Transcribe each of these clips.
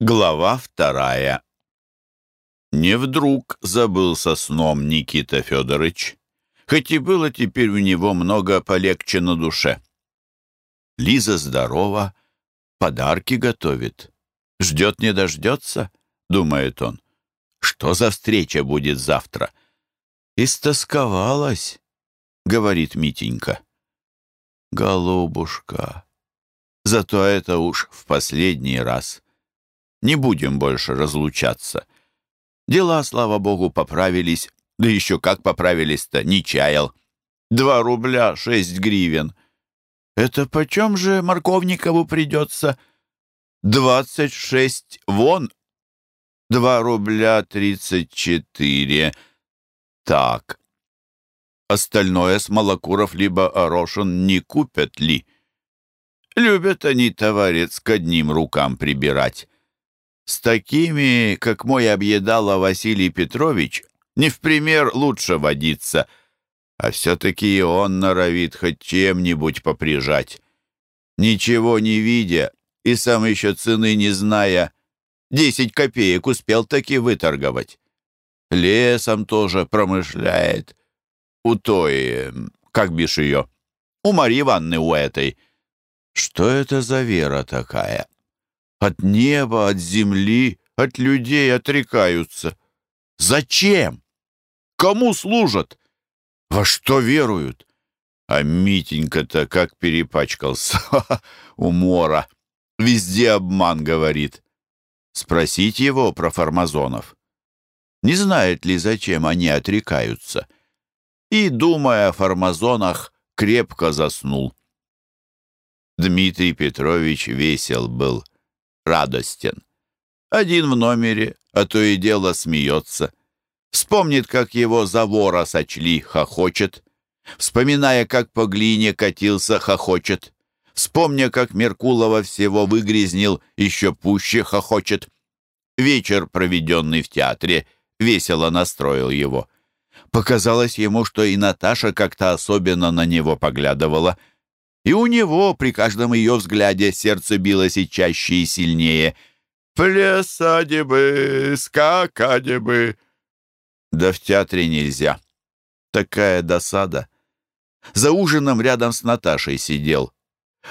Глава вторая. Не вдруг забылся сном Никита Федорович, хоть и было теперь у него много полегче на душе. Лиза здорова, подарки готовит. Ждет не дождется, думает он. Что за встреча будет завтра? Истосковалась, говорит Митенька. Голубушка, зато это уж в последний раз — не будем больше разлучаться. Дела, слава богу, поправились. Да еще как поправились-то, не чаял. Два рубля шесть гривен. Это почем же Марковникову придется? Двадцать шесть вон. Два рубля тридцать четыре. Так. Остальное Смолокуров либо Орошин не купят ли? Любят они, товарец, к одним рукам прибирать. С такими, как мой объедала Василий Петрович, не в пример лучше водиться, а все-таки и он норовит хоть чем-нибудь поприжать. Ничего не видя и сам еще цены не зная, десять копеек успел таки выторговать. Лесом тоже промышляет. У той, как бишь ее, у Марьи Ивановны у этой. Что это за вера такая? От неба, от земли, от людей отрекаются. Зачем? Кому служат? Во что веруют? А Митенька-то как перепачкался. Умора. Везде обман, говорит. Спросить его про фармазонов. Не знает ли, зачем они отрекаются? И, думая о фармазонах, крепко заснул. Дмитрий Петрович весел был радостен. Один в номере, а то и дело смеется. Вспомнит, как его за вора сочли, хохочет. Вспоминая, как по глине катился, хохочет. Вспомня, как Меркулова всего выгрязнил, еще пуще хохочет. Вечер, проведенный в театре, весело настроил его. Показалось ему, что и Наташа как-то особенно на него поглядывала — и у него при каждом ее взгляде сердце билось и чаще, и сильнее. «Плясать бы, скакать бы!» Да в театре нельзя. Такая досада. За ужином рядом с Наташей сидел.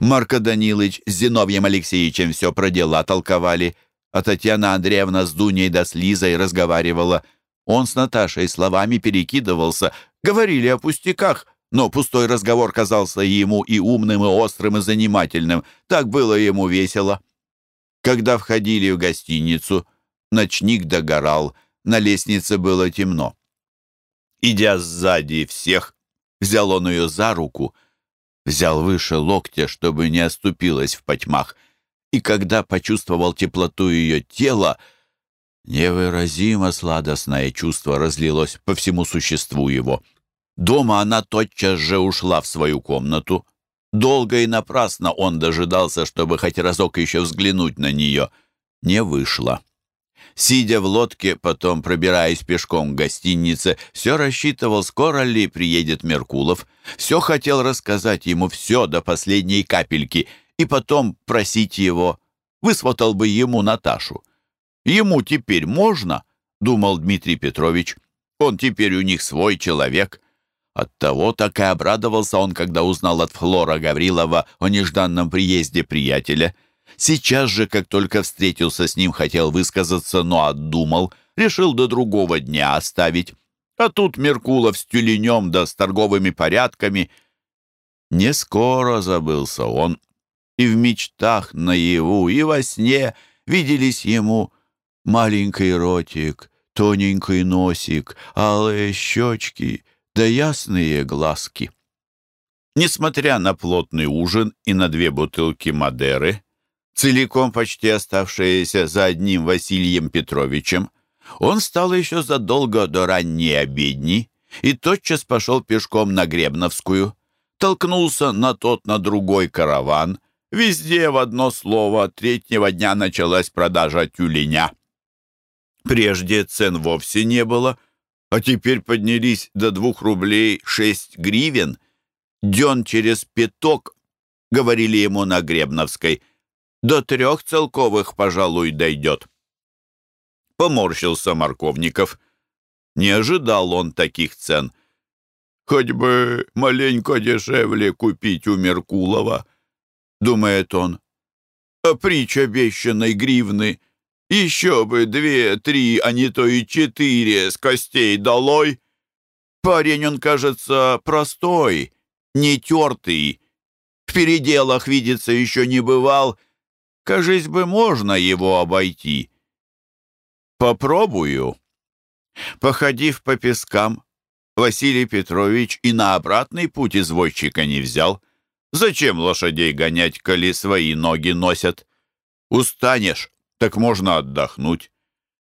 Марко Данилович с Зиновьем Алексеевичем все про дела толковали, а Татьяна Андреевна с Дуней да с Лизой разговаривала. Он с Наташей словами перекидывался, говорили о пустяках, но пустой разговор казался ему и умным, и острым, и занимательным. Так было ему весело. Когда входили в гостиницу, ночник догорал, на лестнице было темно. Идя сзади всех, взял он ее за руку, взял выше локтя, чтобы не оступилась в потьмах, и когда почувствовал теплоту ее тела, невыразимо сладостное чувство разлилось по всему существу его — Дома она тотчас же ушла в свою комнату. Долго и напрасно он дожидался, чтобы хоть разок еще взглянуть на нее. Не вышло. Сидя в лодке, потом пробираясь пешком к гостинице, все рассчитывал, скоро ли приедет Меркулов. Все хотел рассказать ему все до последней капельки и потом просить его. Высватал бы ему Наташу. Ему теперь можно, думал Дмитрий Петрович. Он теперь у них свой человек. Оттого так и обрадовался он, когда узнал от Флора Гаврилова о нежданном приезде приятеля. Сейчас же, как только встретился с ним, хотел высказаться, но отдумал, решил до другого дня оставить. А тут Меркулов с тюленем да с торговыми порядками. Не скоро забылся он. И в мечтах наяву, и во сне виделись ему маленький ротик, тоненький носик, алые щечки — да ясные глазки. Несмотря на плотный ужин и на две бутылки Мадеры, целиком почти оставшиеся за одним Василием Петровичем, он встал еще задолго до ранней обедни и тотчас пошел пешком на Гребновскую, толкнулся на тот, на другой караван. Везде в одно слово третьего дня началась продажа тюленя. Прежде цен вовсе не было — а теперь поднялись до двух рублей шесть гривен. Ден через пяток, говорили ему на Гребновской. До трех целковых, пожалуй, дойдет. Поморщился Марковников. Не ожидал он таких цен. Хоть бы маленько дешевле купить у Меркулова, думает он. А притч обещанной гривны еще бы две, три, а не то и четыре с костей долой. Парень он, кажется, простой, не тертый. В переделах видится еще не бывал. Кажись бы, можно его обойти. Попробую. Походив по пескам, Василий Петрович и на обратный путь извозчика не взял. Зачем лошадей гонять, коли свои ноги носят? Устанешь, так можно отдохнуть.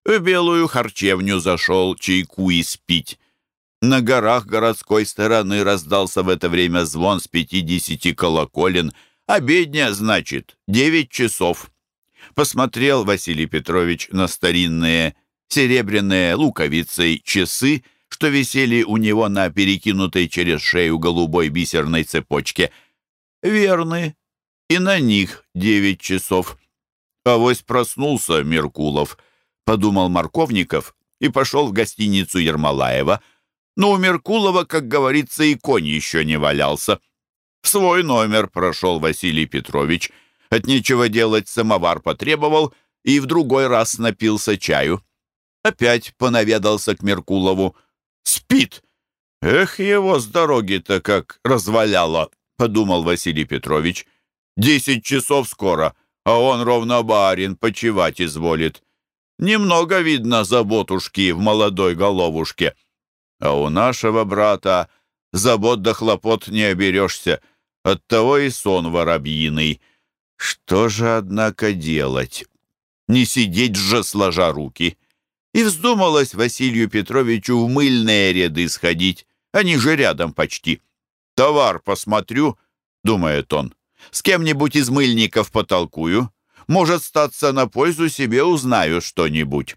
В белую харчевню зашел чайку и спить. На горах городской стороны раздался в это время звон с пятидесяти колоколен. Обедня, значит, девять часов. Посмотрел Василий Петрович на старинные серебряные луковицы часы, что висели у него на перекинутой через шею голубой бисерной цепочке. Верны, и на них девять часов. Авось проснулся Меркулов, подумал Марковников и пошел в гостиницу Ермолаева — но у Меркулова, как говорится, и конь еще не валялся. В свой номер прошел Василий Петрович. От нечего делать самовар потребовал и в другой раз напился чаю. Опять понаведался к Меркулову. «Спит! Эх, его с дороги-то как разваляло!» — подумал Василий Петрович. «Десять часов скоро, а он ровно барин, почевать изволит. Немного видно заботушки в молодой головушке». А у нашего брата забот да хлопот не оберешься, оттого и сон воробьиный. Что же, однако, делать? Не сидеть же, сложа руки. И вздумалось Василию Петровичу в мыльные ряды сходить. Они же рядом почти. «Товар посмотрю», — думает он. «С кем-нибудь из мыльников потолкую. Может, статься на пользу себе узнаю что-нибудь».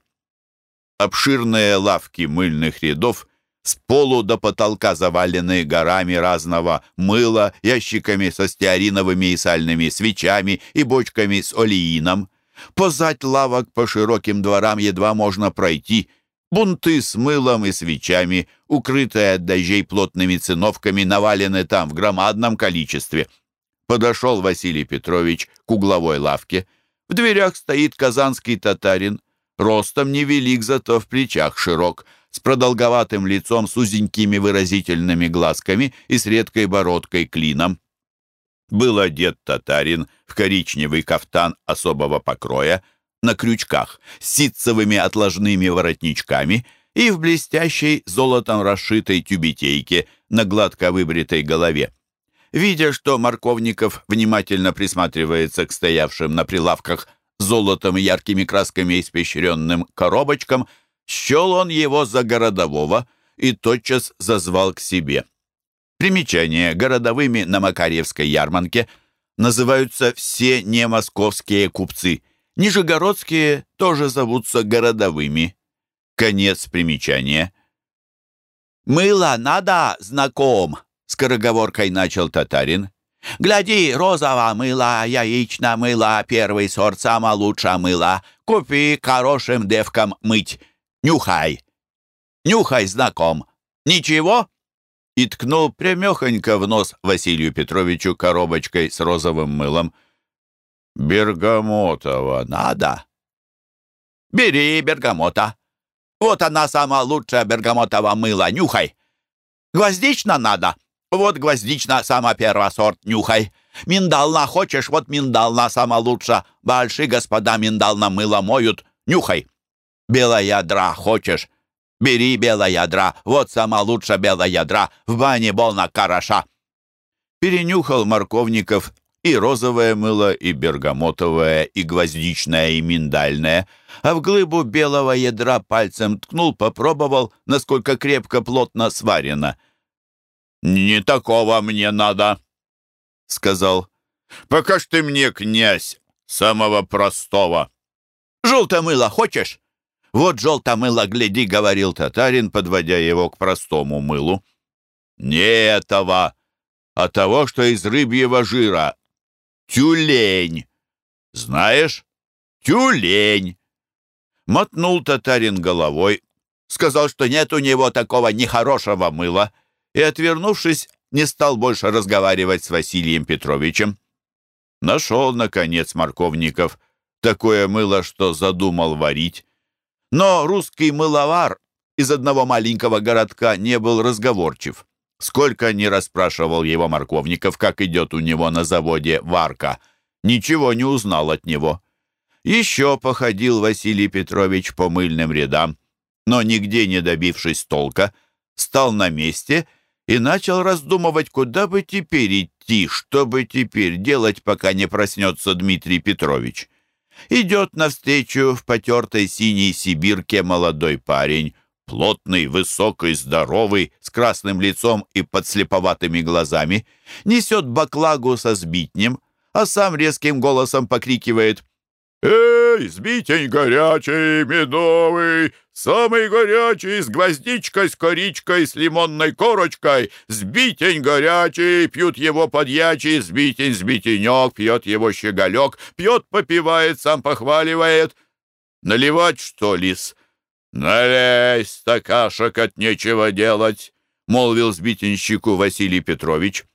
Обширные лавки мыльных рядов с полу до потолка завалены горами разного мыла, ящиками со стеариновыми и сальными свечами и бочками с олеином. Позать лавок по широким дворам едва можно пройти. Бунты с мылом и свечами, укрытые от дождей плотными циновками, навалены там в громадном количестве. Подошел Василий Петрович к угловой лавке. В дверях стоит казанский татарин. Ростом невелик, зато в плечах широк — с продолговатым лицом, с узенькими выразительными глазками и с редкой бородкой клином. Был одет татарин в коричневый кафтан особого покроя, на крючках, с ситцевыми отложными воротничками и в блестящей золотом расшитой тюбетейке на гладко выбритой голове. Видя, что Марковников внимательно присматривается к стоявшим на прилавках золотом и яркими красками испещренным коробочкам, Счел он его за городового и тотчас зазвал к себе. Примечание. Городовыми на Макарьевской ярмарке называются все немосковские купцы. Нижегородские тоже зовутся городовыми. Конец примечания. «Мыло надо, знаком!» — скороговоркой начал татарин. «Гляди, розово мыло, яично мыло, первый сорт, самое лучшее мыло. Купи хорошим девкам мыть. Нюхай! Нюхай, знаком! Ничего?» И ткнул прямехонько в нос Василию Петровичу коробочкой с розовым мылом. «Бергамотова надо?» «Бери бергамота. Вот она самая лучшая бергамотова мыло. Нюхай. Гвоздично надо? Вот гвоздично сама первая сорт. Нюхай. Миндална хочешь? Вот миндална сама лучшая. Большие господа миндална мыло моют. Нюхай белая ядра хочешь? Бери белая ядра, вот сама белая ядра, в бане болно хороша». Перенюхал Марковников и розовое мыло, и бергамотовое, и гвоздичное, и миндальное, а в глыбу белого ядра пальцем ткнул, попробовал, насколько крепко, плотно сварено. «Не такого мне надо», — сказал. «Покажь ты мне, князь, самого простого». «Желтое мыло хочешь?» «Вот желтое мыло, гляди», — говорил татарин, подводя его к простому мылу. «Не этого, а того, что из рыбьего жира. Тюлень. Знаешь, тюлень. Мотнул татарин головой, сказал, что нет у него такого нехорошего мыла, и, отвернувшись, не стал больше разговаривать с Василием Петровичем. Нашел, наконец, Марковников такое мыло, что задумал варить. Но русский мыловар из одного маленького городка не был разговорчив. Сколько ни расспрашивал его Марковников, как идет у него на заводе варка, ничего не узнал от него. Еще походил Василий Петрович по мыльным рядам, но нигде не добившись толка, стал на месте и начал раздумывать, куда бы теперь идти, что бы теперь делать, пока не проснется Дмитрий Петрович. Идет навстречу в потертой синей сибирке молодой парень, плотный, высокий, здоровый, с красным лицом и подслеповатыми глазами, несет баклагу со сбитнем, а сам резким голосом покрикивает «Эй, сбитень горячий, медовый, самый горячий, с гвоздичкой, с коричкой, с лимонной корочкой, сбитень горячий, пьют его подьячий, сбитень, сбитенек, пьет его щеголек, пьет, попивает, сам похваливает. Наливать, что ли-с?» «Налей стакашек от нечего делать», — молвил сбитенщику Василий Петрович.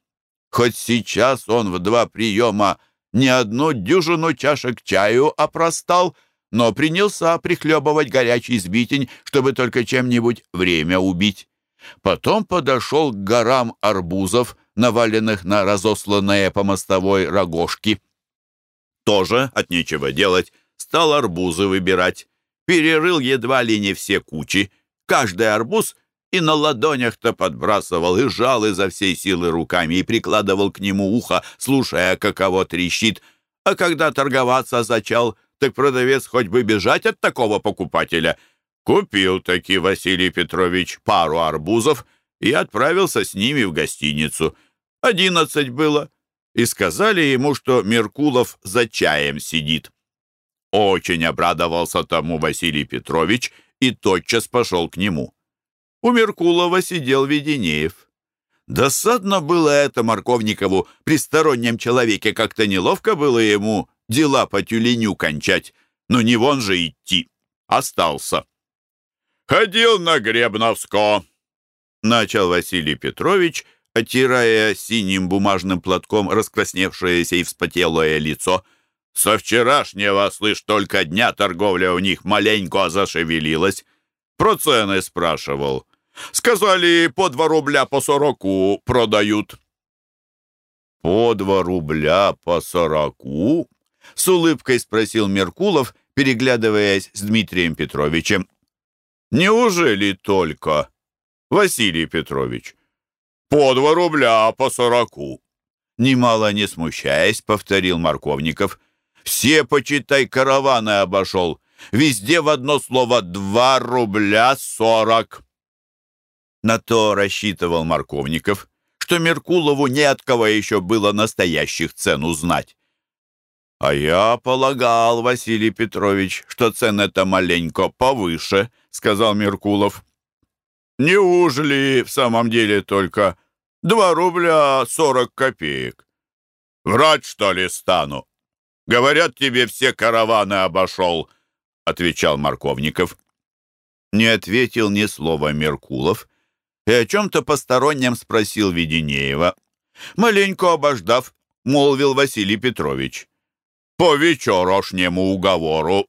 Хоть сейчас он в два приема не одну дюжину чашек чаю опростал, но принялся прихлебывать горячий сбитень, чтобы только чем-нибудь время убить. Потом подошел к горам арбузов, наваленных на разосланные по мостовой рогожки. Тоже от нечего делать, стал арбузы выбирать перерыл едва ли не все кучи, каждый арбуз и на ладонях-то подбрасывал, и жал изо всей силы руками, и прикладывал к нему ухо, слушая, каково трещит. А когда торговаться зачал, так продавец хоть бы бежать от такого покупателя. Купил таки Василий Петрович пару арбузов и отправился с ними в гостиницу. Одиннадцать было. И сказали ему, что Меркулов за чаем сидит. Очень обрадовался тому Василий Петрович и тотчас пошел к нему. У Меркулова сидел Веденеев. Досадно было это Марковникову при стороннем человеке, как-то неловко было ему дела по тюленю кончать, но не вон же идти. Остался. «Ходил на Гребновско», — начал Василий Петрович, отирая синим бумажным платком раскрасневшееся и вспотелое лицо — со вчерашнего, слышь, только дня торговля у них маленько зашевелилась. Про цены спрашивал. Сказали, по два рубля по сороку продают. «По два рубля по сороку?» — с улыбкой спросил Меркулов, переглядываясь с Дмитрием Петровичем. «Неужели только?» «Василий Петрович, по два рубля по сороку!» Немало не смущаясь, повторил Марковников. Все, почитай, караваны обошел. Везде в одно слово «два рубля сорок». На то рассчитывал Марковников, что Меркулову не от кого еще было настоящих цен узнать. «А я полагал, Василий Петрович, что цены-то маленько повыше», — сказал Меркулов. «Неужели в самом деле только два рубля сорок копеек? Врать, что ли, стану?» Говорят, тебе все караваны обошел», — отвечал Марковников. Не ответил ни слова Меркулов и о чем-то постороннем спросил Веденеева. Маленько обождав, молвил Василий Петрович. «По вечерошнему уговору.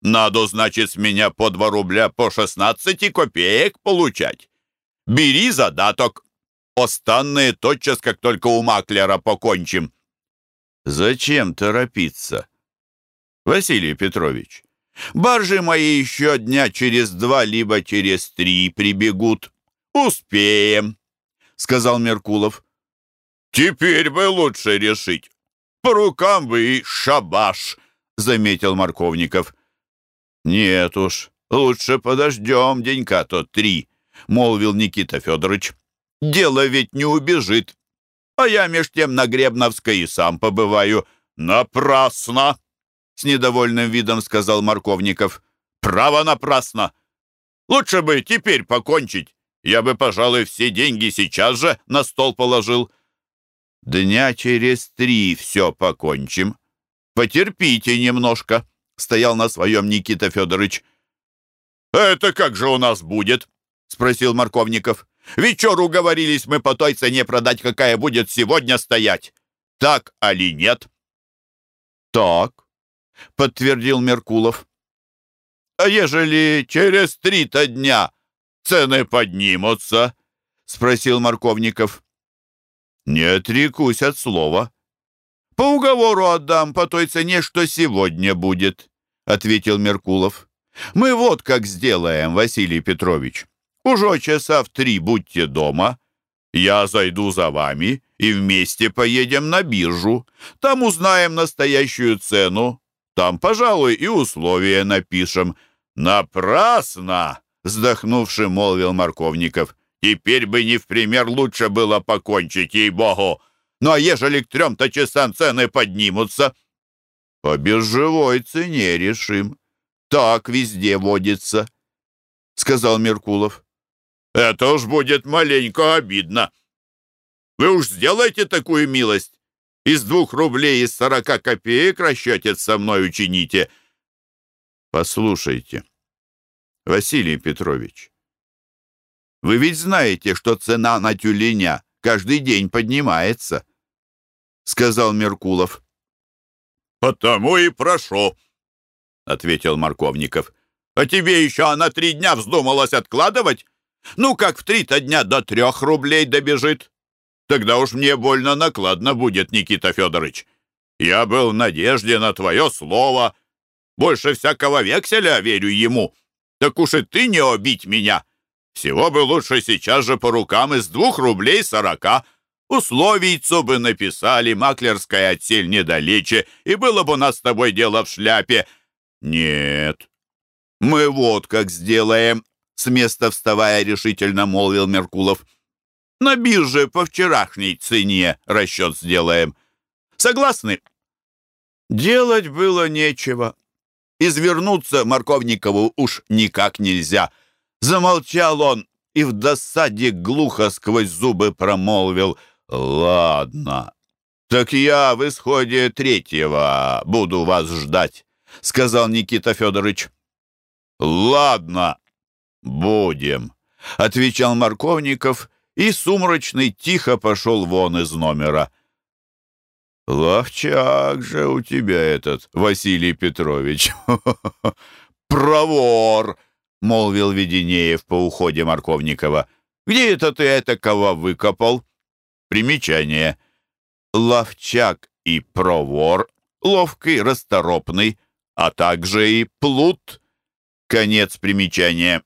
Надо, значит, с меня по два рубля по шестнадцати копеек получать. Бери задаток. Останные тотчас, как только у маклера покончим». Зачем торопиться? Василий Петрович, баржи мои еще дня через два, либо через три прибегут. Успеем, сказал Меркулов. Теперь бы лучше решить. По рукам бы и шабаш, заметил Марковников. Нет уж, лучше подождем денька-то три, молвил Никита Федорович. Дело ведь не убежит. А я меж тем на Гребновской и сам побываю. Напрасно!» С недовольным видом сказал Марковников. «Право напрасно! Лучше бы теперь покончить. Я бы, пожалуй, все деньги сейчас же на стол положил». «Дня через три все покончим», Потерпите немножко, стоял на своем Никита Федорович. Это как же у нас будет? Спросил Марковников. Вечер уговорились мы по той цене продать, какая будет сегодня стоять. Так али нет? Так, подтвердил Меркулов. А ежели через три-то дня цены поднимутся? Спросил Марковников. Не отрекусь от слова. По уговору отдам по той цене, что сегодня будет, ответил Меркулов. Мы вот как сделаем, Василий Петрович. Уже часа в три будьте дома. Я зайду за вами и вместе поедем на биржу. Там узнаем настоящую цену. Там, пожалуй, и условия напишем. Напрасно, вздохнувши, молвил Марковников. Теперь бы не в пример лучше было покончить, ей-богу. Ну а ежели к трем-то часам цены поднимутся? По биржевой цене решим. Так везде водится, — сказал Меркулов. Это уж будет маленько обидно. Вы уж сделайте такую милость. Из двух рублей из сорока копеек расчетец со мной учините. Послушайте, Василий Петрович, вы ведь знаете, что цена на тюленя каждый день поднимается, — сказал Меркулов. «Потому и прошу», — ответил Марковников. «А тебе еще на три дня вздумалось откладывать? Ну, как в три-то дня до трех рублей добежит. Тогда уж мне больно накладно будет, Никита Федорович. Я был в надежде на твое слово. Больше всякого векселя верю ему. Так уж и ты не обить меня. Всего бы лучше сейчас же по рукам из двух рублей сорока. Условийцу бы написали, маклерская отсель недалече, и было бы у нас с тобой дело в шляпе. Нет, мы вот как сделаем. С места вставая решительно молвил Меркулов. На бирже по вчерашней цене расчет сделаем. Согласны? Делать было нечего. Извернуться Марковникову уж никак нельзя. Замолчал он и в досаде глухо сквозь зубы промолвил. «Ладно, так я в исходе третьего буду вас ждать», — сказал Никита Федорович. «Ладно», «Будем», — отвечал Марковников, и Сумрачный тихо пошел вон из номера. «Ловчак же у тебя этот, Василий Петрович!» «Провор!» — молвил Веденеев по уходе Марковникова. «Где это ты этакого выкопал?» Примечание. Ловчак и провор, ловкий, расторопный, а также и плут. Конец примечания.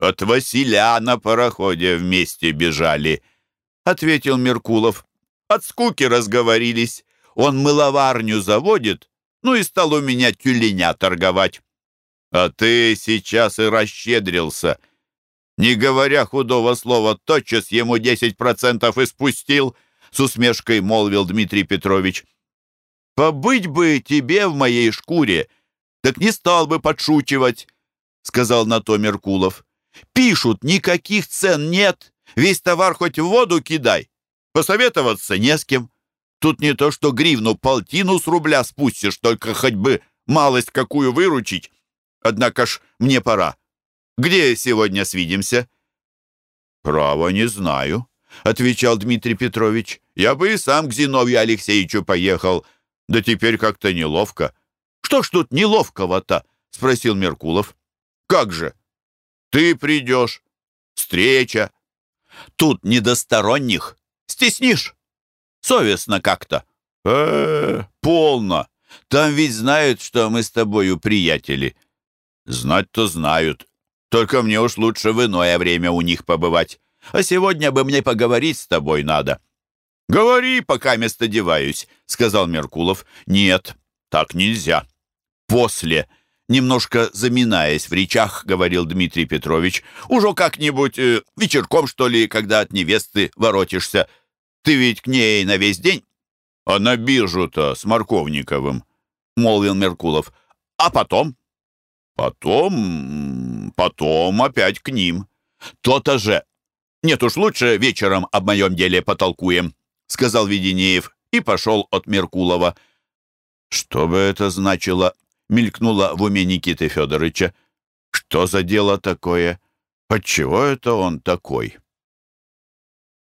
От Василя на пароходе вместе бежали, — ответил Меркулов. От скуки разговорились. Он мыловарню заводит, ну и стал у меня тюленя торговать. А ты сейчас и расщедрился. Не говоря худого слова, тотчас ему десять процентов испустил, — с усмешкой молвил Дмитрий Петрович. «Побыть бы тебе в моей шкуре, так не стал бы подшучивать», — сказал на то Меркулов. Пишут, никаких цен нет, весь товар хоть в воду кидай. Посоветоваться не с кем. Тут не то, что гривну полтину с рубля спустишь, только хоть бы малость какую выручить. Однако ж мне пора. Где сегодня свидимся?» «Право не знаю», — отвечал Дмитрий Петрович. «Я бы и сам к Зиновью Алексеевичу поехал, да теперь как-то неловко». «Что ж тут неловкого-то?» — спросил Меркулов. «Как же? Ты придешь. Встреча. Тут недосторонних. Стеснишь. Совестно как-то. э, -э полно. Там ведь знают, что мы с тобою приятели. Знать-то знают. Только мне уж лучше в иное время у них побывать. А сегодня бы мне поговорить с тобой надо». «Говори, пока место деваюсь», — сказал Меркулов. «Нет, так нельзя. После немножко заминаясь в речах, говорил Дмитрий Петрович. «Уже как-нибудь э, вечерком, что ли, когда от невесты воротишься. Ты ведь к ней на весь день?» «А на биржу-то с Марковниковым», — молвил Меркулов. «А потом?» «Потом... потом опять к ним». «То-то же! Нет уж, лучше вечером об моем деле потолкуем», — сказал Веденеев и пошел от Меркулова. Что бы это значило, мелькнуло в уме Никиты Федоровича. Что за дело такое? Отчего это он такой?